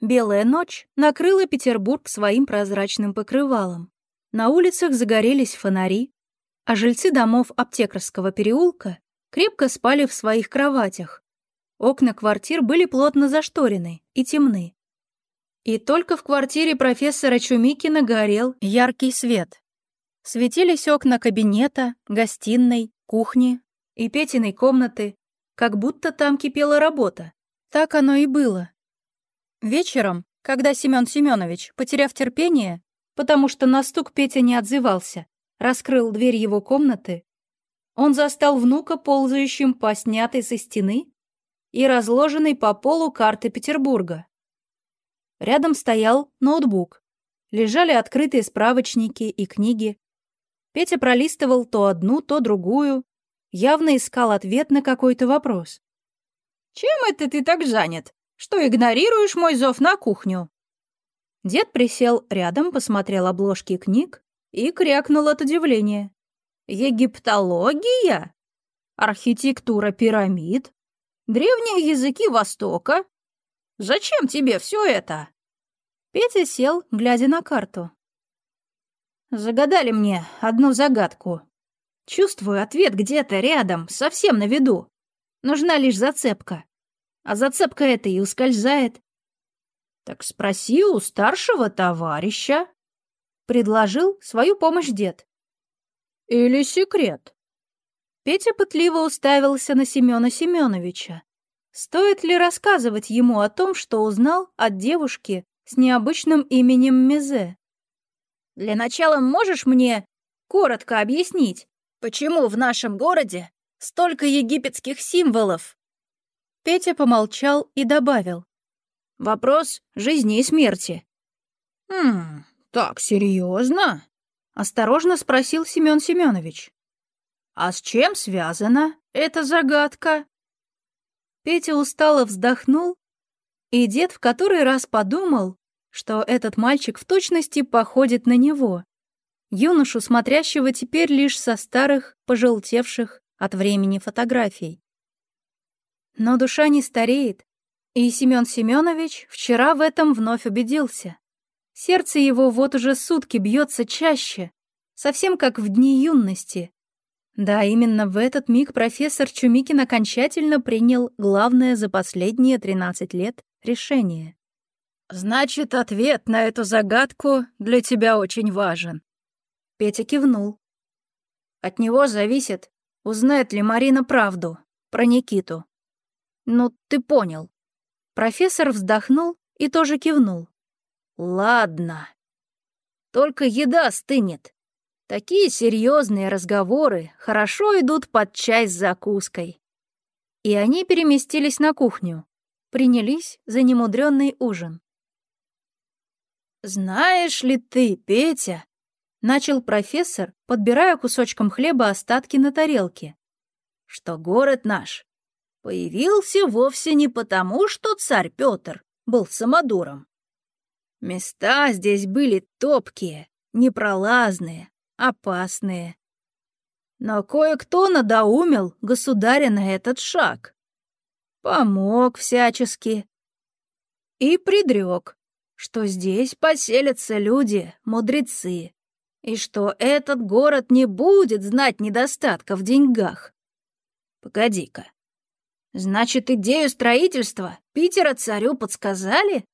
Белая ночь накрыла Петербург своим прозрачным покрывалом. На улицах загорелись фонари, а жильцы домов аптекарского переулка крепко спали в своих кроватях. Окна квартир были плотно зашторены и темны. И только в квартире профессора Чумикина горел яркий свет. Светились окна кабинета, гостиной, кухни и Петиной комнаты, как будто там кипела работа. Так оно и было. Вечером, когда Семён Семёнович, потеряв терпение, потому что на стук Петя не отзывался, раскрыл дверь его комнаты, он застал внука, ползающим по снятой со стены и разложенной по полу карты Петербурга. Рядом стоял ноутбук. Лежали открытые справочники и книги. Петя пролистывал то одну, то другую, явно искал ответ на какой-то вопрос. «Чем это ты так занят? Что игнорируешь мой зов на кухню». Дед присел рядом, посмотрел обложки книг и крякнул от удивления. «Египтология? Архитектура пирамид? Древние языки Востока? Зачем тебе все это?» Петя сел, глядя на карту. «Загадали мне одну загадку. Чувствую ответ где-то рядом, совсем на виду. Нужна лишь зацепка а зацепка эта и ускользает. Так спроси у старшего товарища. Предложил свою помощь дед. Или секрет? Петя пытливо уставился на Семёна Семёновича. Стоит ли рассказывать ему о том, что узнал от девушки с необычным именем Мезе? Для начала можешь мне коротко объяснить, почему в нашем городе столько египетских символов? Петя помолчал и добавил. «Вопрос жизни и смерти». «Хм, так серьезно? осторожно спросил Семен Семенович. «А с чем связана эта загадка?» Петя устало вздохнул, и дед в который раз подумал, что этот мальчик в точности походит на него, юношу, смотрящего теперь лишь со старых, пожелтевших от времени фотографий. Но душа не стареет, и Семён Семёнович вчера в этом вновь убедился. Сердце его вот уже сутки бьется чаще, совсем как в дни юности. Да, именно в этот миг профессор Чумикин окончательно принял главное за последние 13 лет решение. «Значит, ответ на эту загадку для тебя очень важен». Петя кивнул. «От него зависит, узнает ли Марина правду про Никиту». Ну, ты понял. Профессор вздохнул и тоже кивнул. Ладно. Только еда стынет. Такие серьезные разговоры хорошо идут под чай с закуской. И они переместились на кухню. Принялись за немудренный ужин. «Знаешь ли ты, Петя?» — начал профессор, подбирая кусочком хлеба остатки на тарелке. «Что город наш появился вовсе не потому, что царь Петр был самодуром. Места здесь были топкие, непролазные, опасные. Но кое-кто надоумил государя на этот шаг. Помог всячески. И предрек, что здесь поселятся люди, мудрецы, и что этот город не будет знать недостатка в деньгах. Погоди-ка, Значит, идею строительства Питера царю подсказали?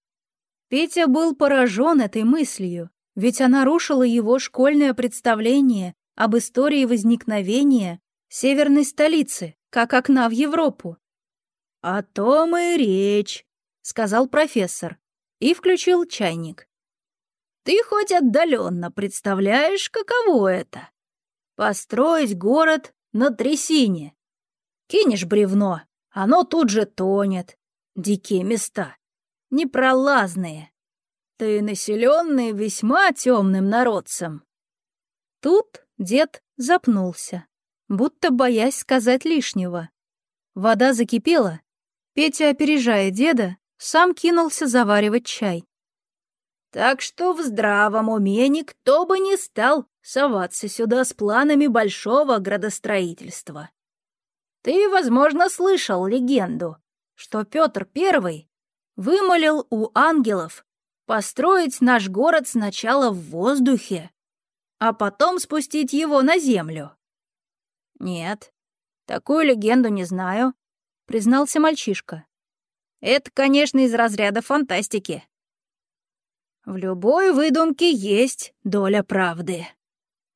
Петя был поражен этой мыслью, ведь она рушила его школьное представление об истории возникновения северной столицы, как окна в Европу. «О том и речь», — сказал профессор и включил чайник. «Ты хоть отдаленно представляешь, каково это? Построить город на трясине. Кинешь бревно, оно тут же тонет. Дикие места. Непролазные. Ты населенный весьма темным народцем. Тут дед запнулся, будто боясь сказать лишнего. Вода закипела. Петя, опережая деда, сам кинулся заваривать чай. Так что в здравом уме никто бы не стал соваться сюда с планами большого градостроительства. Ты, возможно, слышал легенду, что Петр I вымолил у ангелов построить наш город сначала в воздухе, а потом спустить его на землю. Нет, такую легенду не знаю, признался мальчишка. Это, конечно, из разряда фантастики. В любой выдумке есть доля правды,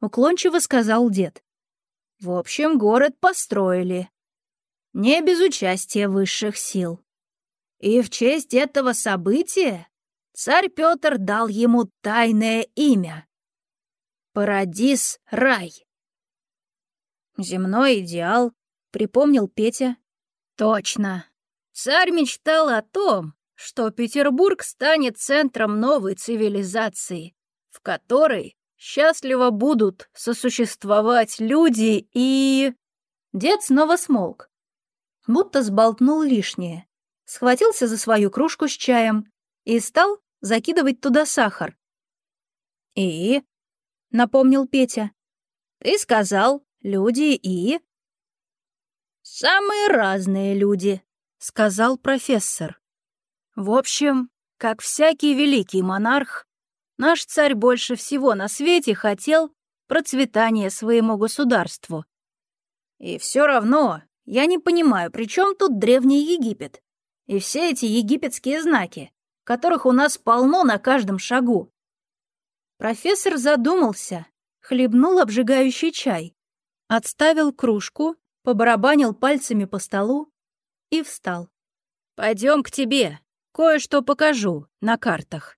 уклончиво сказал дед. В общем, город построили. Не без участия высших сил. И в честь этого события царь Петр дал ему тайное имя — Парадис-рай. Земной идеал, припомнил Петя. Точно. Царь мечтал о том, что Петербург станет центром новой цивилизации, в которой счастливо будут сосуществовать люди и... Дед снова смолк, будто сболтнул лишнее, схватился за свою кружку с чаем и стал закидывать туда сахар. «И?» — напомнил Петя. «Ты сказал, люди и...» «Самые разные люди», — сказал профессор. В общем, как всякий великий монарх, наш царь больше всего на свете хотел процветания своему государству. И все равно я не понимаю, при чем тут Древний Египет и все эти египетские знаки, которых у нас полно на каждом шагу. Профессор задумался, хлебнул обжигающий чай, отставил кружку, побарабанил пальцами по столу и встал. «Пойдем к тебе», Кое-что покажу на картах.